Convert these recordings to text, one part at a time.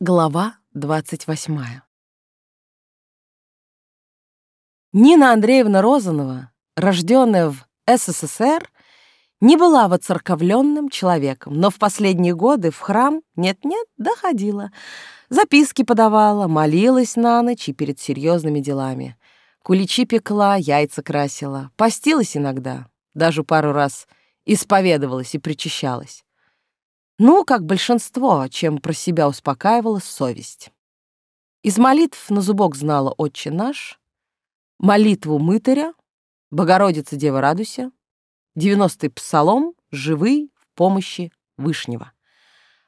Глава 28. Нина Андреевна Розанова, рожденная в СССР, не была воцерковленным человеком, но в последние годы в храм нет-нет доходила. Записки подавала, молилась на ночь и перед серьезными делами. Куличи пекла, яйца красила, постилась иногда, даже пару раз исповедовалась и причащалась. Ну, как большинство, чем про себя успокаивала совесть. Из молитв на зубок знала «Отче наш», молитву мытаря, Богородица Дева радуйся, девяностый псалом «Живый в помощи Вышнего».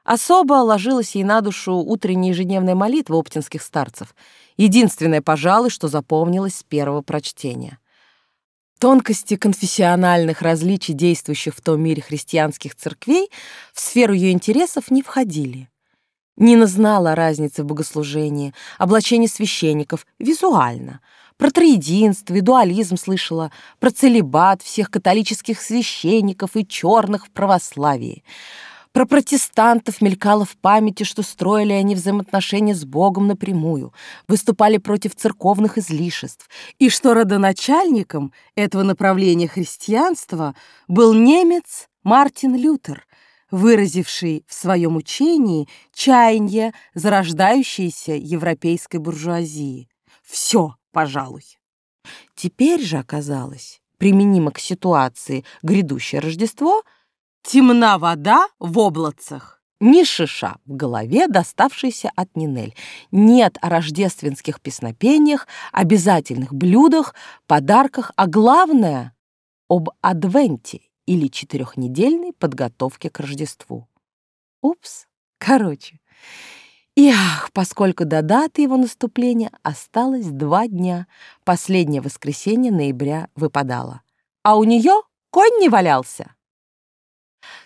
Особо ложилась ей на душу утренняя ежедневная молитва оптинских старцев, единственное, пожалуй, что запомнилось с первого прочтения — Тонкости конфессиональных различий, действующих в том мире христианских церквей, в сферу ее интересов не входили. Нина знала разницы в богослужении, облачении священников визуально. Про триединство и дуализм слышала, про целебат всех католических священников и черных в православии — про протестантов мелькало в памяти, что строили они взаимоотношения с Богом напрямую, выступали против церковных излишеств, и что родоначальником этого направления христианства был немец Мартин Лютер, выразивший в своем учении чаяние зарождающейся европейской буржуазии. Все, пожалуй. Теперь же оказалось, применимо к ситуации грядущее Рождество — Темна вода в облацах. Ни шиша в голове, доставшейся от Нинель. Нет о рождественских песнопениях, обязательных блюдах, подарках, а главное — об адвенте или четырехнедельной подготовке к Рождеству. Упс, короче. И ах, поскольку до даты его наступления осталось два дня, последнее воскресенье ноября выпадало. А у нее конь не валялся.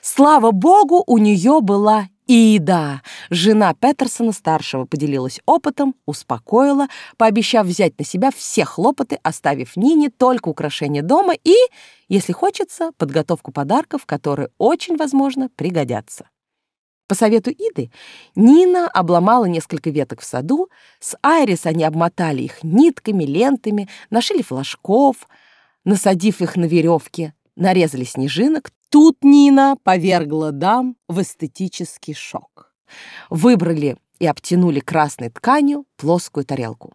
Слава богу, у нее была Ида. Жена Петерсона-старшего поделилась опытом, успокоила, пообещав взять на себя все хлопоты, оставив Нине только украшения дома и, если хочется, подготовку подарков, которые очень, возможно, пригодятся. По совету Иды Нина обломала несколько веток в саду, с Айрис они обмотали их нитками, лентами, нашили флажков, насадив их на веревки, нарезали снежинок, Тут Нина повергла дам в эстетический шок. Выбрали и обтянули красной тканью плоскую тарелку.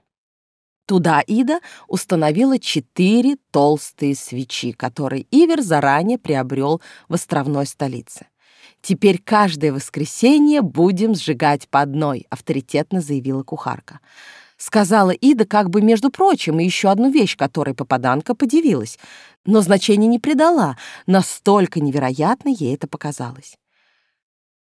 Туда Ида установила четыре толстые свечи, которые Ивер заранее приобрел в островной столице. «Теперь каждое воскресенье будем сжигать по одной», — авторитетно заявила кухарка. Сказала Ида как бы между прочим и еще одну вещь, которой попаданка подивилась, но значения не придала, настолько невероятно ей это показалось.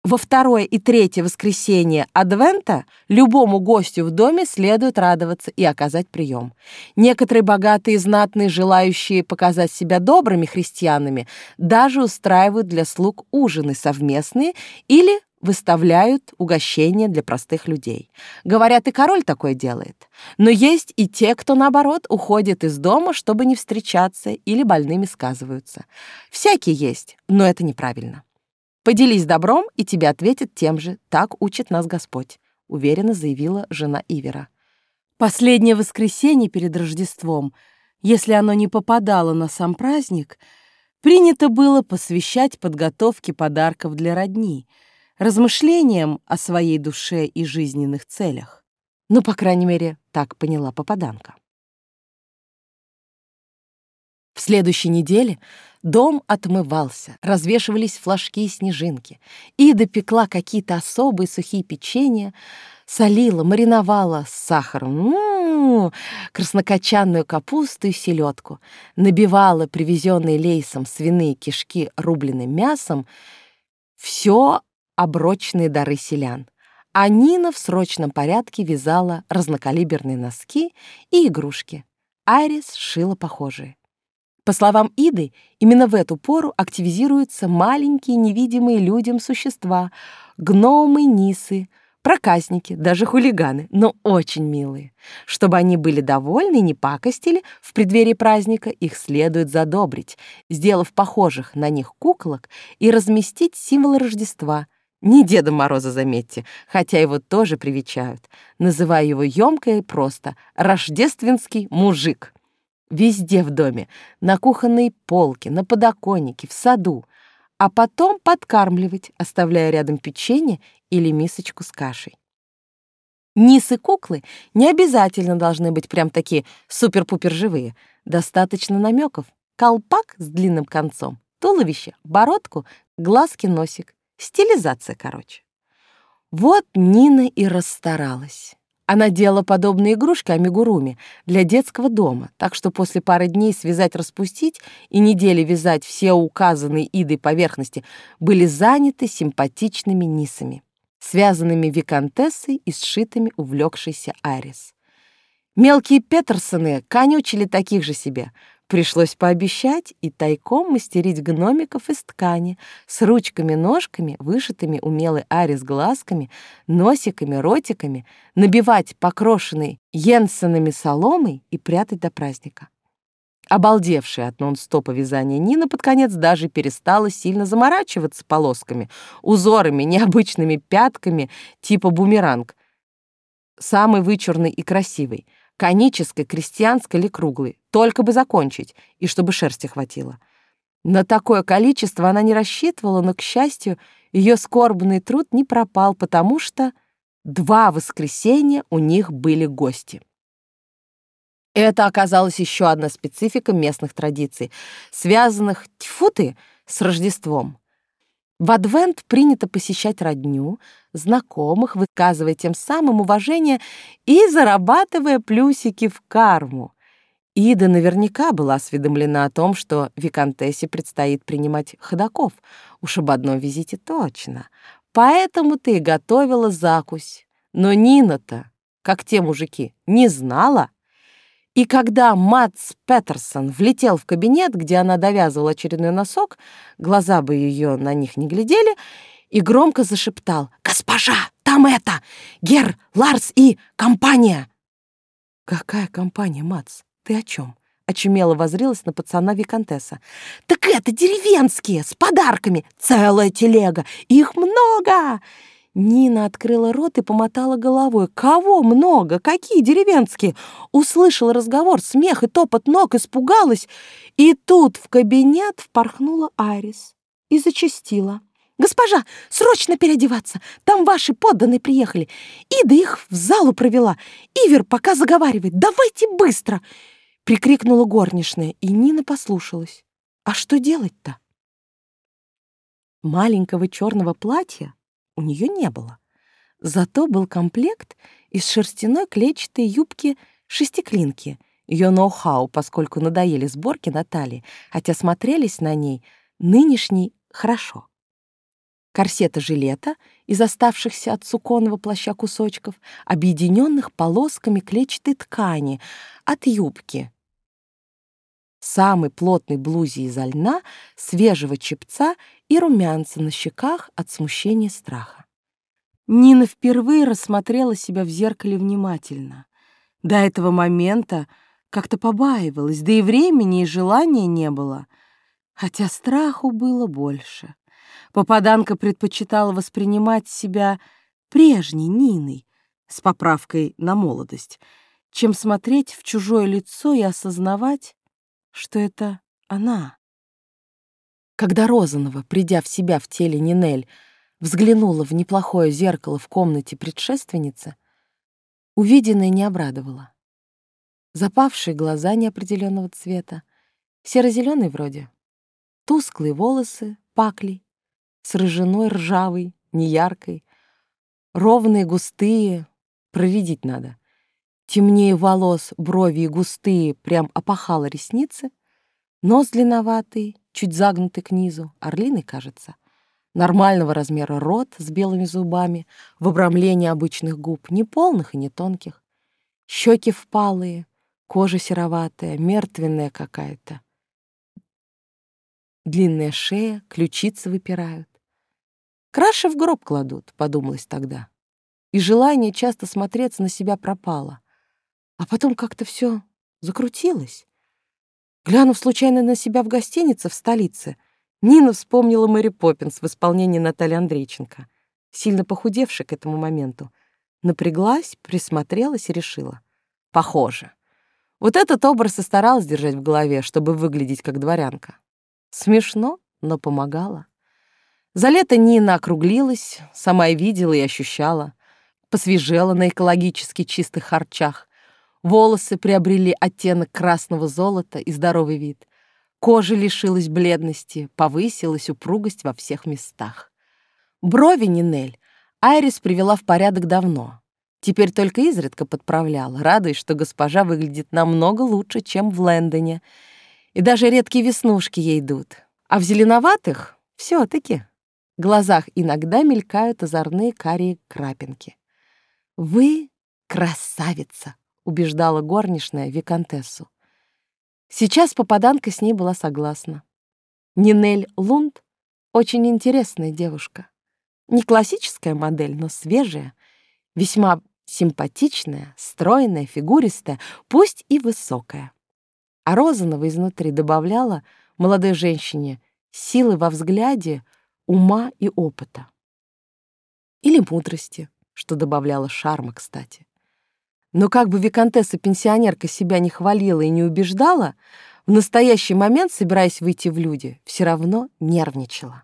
Во второе и третье воскресенье Адвента любому гостю в доме следует радоваться и оказать прием. Некоторые богатые и знатные, желающие показать себя добрыми христианами, даже устраивают для слуг ужины совместные или выставляют угощения для простых людей. Говорят, и король такое делает. Но есть и те, кто, наоборот, уходит из дома, чтобы не встречаться или больными сказываются. Всякие есть, но это неправильно. Поделись добром, и тебе ответят тем же. Так учит нас Господь», — уверенно заявила жена Ивера. Последнее воскресенье перед Рождеством, если оно не попадало на сам праздник, принято было посвящать подготовке подарков для родни — размышлениям о своей душе и жизненных целях. Ну, по крайней мере, так поняла попаданка. В следующей неделе дом отмывался, развешивались флажки и снежинки. Ида пекла какие-то особые сухие печенья, солила, мариновала с сахаром, м-м-м, краснокочанную капусту и селедку, набивала привезенные лейсом свиные кишки рубленым мясом. Все оброчные дары селян, а Нина в срочном порядке вязала разнокалиберные носки и игрушки. Айрис шила похожие. По словам Иды, именно в эту пору активизируются маленькие невидимые людям существа — гномы, нисы, проказники, даже хулиганы, но очень милые. Чтобы они были довольны и не пакостили, в преддверии праздника их следует задобрить, сделав похожих на них куклок и разместить символы Рождества Не Деда Мороза, заметьте, хотя его тоже привечают, называя его ёмко и просто «рождественский мужик». Везде в доме, на кухонной полке, на подоконнике, в саду, а потом подкармливать, оставляя рядом печенье или мисочку с кашей. Нисы куклы не обязательно должны быть прям такие супер-пупер живые. Достаточно намеков. Колпак с длинным концом, туловище, бородку, глазки, носик. Стилизация, короче. Вот Нина и расстаралась. Она делала подобные игрушки амигуруми для детского дома, так что после пары дней связать-распустить и недели вязать все указанные идой поверхности были заняты симпатичными нисами, связанными виконтессой и сшитыми увлекшейся Арис. Мелкие Петерсоны конючили таких же себе, Пришлось пообещать и тайком мастерить гномиков из ткани с ручками-ножками, вышитыми умелой Ари с глазками, носиками, ротиками, набивать покрошенной Йенсенами соломой и прятать до праздника. Обалдевшая от нон-стопа вязания Нина под конец даже перестала сильно заморачиваться полосками, узорами, необычными пятками типа бумеранг, самый вычурный и красивый — конической, крестьянской или круглой, только бы закончить, и чтобы шерсти хватило. На такое количество она не рассчитывала, но, к счастью, ее скорбный труд не пропал, потому что два воскресенья у них были гости. Это оказалась еще одна специфика местных традиций, связанных, тьфу ты, с Рождеством. В Адвент принято посещать родню, знакомых, выказывая тем самым уважение и зарабатывая плюсики в карму. Ида наверняка была осведомлена о том, что Викантессе предстоит принимать ходаков. Уж об одном визите точно. Поэтому ты и готовила закусь. Но Нина-то, как те мужики, не знала, и когда Матс Петерсон влетел в кабинет, где она довязывала очередной носок, глаза бы ее на них не глядели, и громко зашептал «Госпожа, там это! Гер, Ларс и компания!» «Какая компания, Матс? Ты о чем?» Очумело возрилась на пацана Викантесса. «Так это деревенские, с подарками! Целая телега! Их много!» Нина открыла рот и помотала головой. «Кого много? Какие деревенские?» Услышала разговор, смех и топот ног, испугалась. И тут в кабинет впорхнула Арис и зачастила. «Госпожа, срочно переодеваться! Там ваши подданные приехали. Ида их в залу провела. Ивер пока заговаривает. Давайте быстро!» Прикрикнула горничная, и Нина послушалась. «А что делать-то?» Маленького черного платья у нее не было. Зато был комплект из шерстяной клетчатой юбки шестиклинки, ее ноу-хау, поскольку надоели сборки Натальи, хотя смотрелись на ней нынешней хорошо. Корсета жилета из оставшихся от суконного плаща кусочков, объединенных полосками клетчатой ткани от юбки. Самый плотный блузи изо льна, свежего чепца и румянца на щеках от смущения страха. Нина впервые рассмотрела себя в зеркале внимательно. До этого момента как-то побаивалась, да и времени и желания не было, хотя страху было больше. Попаданка предпочитала воспринимать себя прежней Ниной с поправкой на молодость, чем смотреть в чужое лицо и осознавать, что это она. Когда Розанова, придя в себя в теле Нинель, взглянула в неплохое зеркало в комнате предшественницы, увиденное не обрадовало. Запавшие глаза неопределенного цвета, серо-зеленый вроде, тусклые волосы, пакли, с рыжиной ржавой, неяркой, ровные, густые, проредить надо. Темнее волос, брови и густые, прям опахало ресницы, нос длинноватый, чуть загнутый к низу, орлиный, кажется. Нормального размера рот с белыми зубами, в обрамлении обычных губ, не полных и не тонких. Щеки впалые, кожа сероватая, мертвенная какая-то. Длинная шея, ключицы выпирают. Краши в гроб кладут, подумалось тогда. И желание часто смотреться на себя пропало. А потом как-то все закрутилось. Глянув случайно на себя в гостинице в столице, Нина вспомнила Мэри Поппинс в исполнении Натальи Андрейченко. сильно похудевшая к этому моменту, напряглась, присмотрелась и решила. Похоже. Вот этот образ и старалась держать в голове, чтобы выглядеть как дворянка. Смешно, но помогало. За лето Нина округлилась, сама и видела и ощущала. Посвежела на экологически чистых харчах. Волосы приобрели оттенок красного золота и здоровый вид. Кожа лишилась бледности, повысилась упругость во всех местах. Брови Нинель Айрис привела в порядок давно. Теперь только изредка подправляла, радуясь, что госпожа выглядит намного лучше, чем в Лэндоне. И даже редкие веснушки ей идут. А в зеленоватых все таки глазах иногда мелькают озорные карие крапинки. «Вы красавица!» — убеждала горничная виконтессу. Сейчас попаданка с ней была согласна. Нинель Лунд — очень интересная девушка. Не классическая модель, но свежая, весьма Симпатичная, стройная, фигуристая, пусть и высокая. А Розанова изнутри добавляла молодой женщине силы во взгляде, ума и опыта. Или мудрости, что добавляло шарма, кстати. Но как бы виконтесса-пенсионерка себя не хвалила и не убеждала, в настоящий момент, собираясь выйти в люди, все равно нервничала.